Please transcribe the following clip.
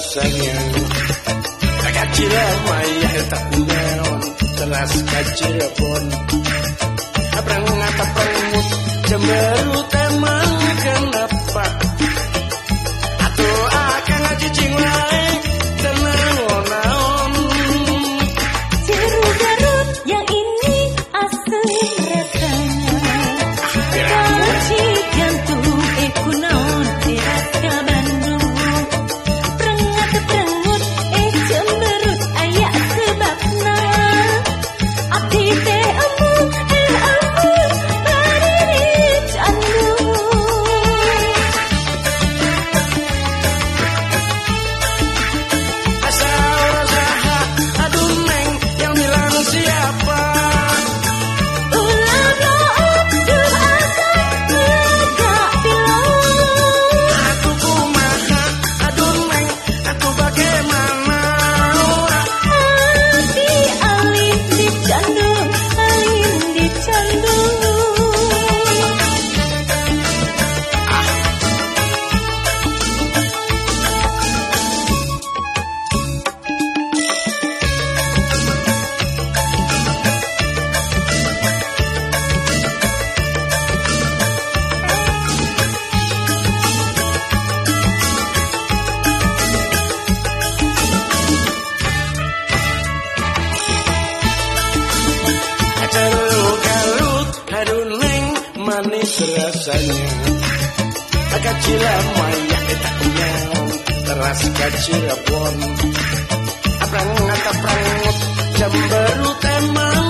rasanya. Kacil maya tak neon Telas kacil pun rasanya. Kecil maya kita punya Teras kecil pun. Aprang ngata prang Jam baru temang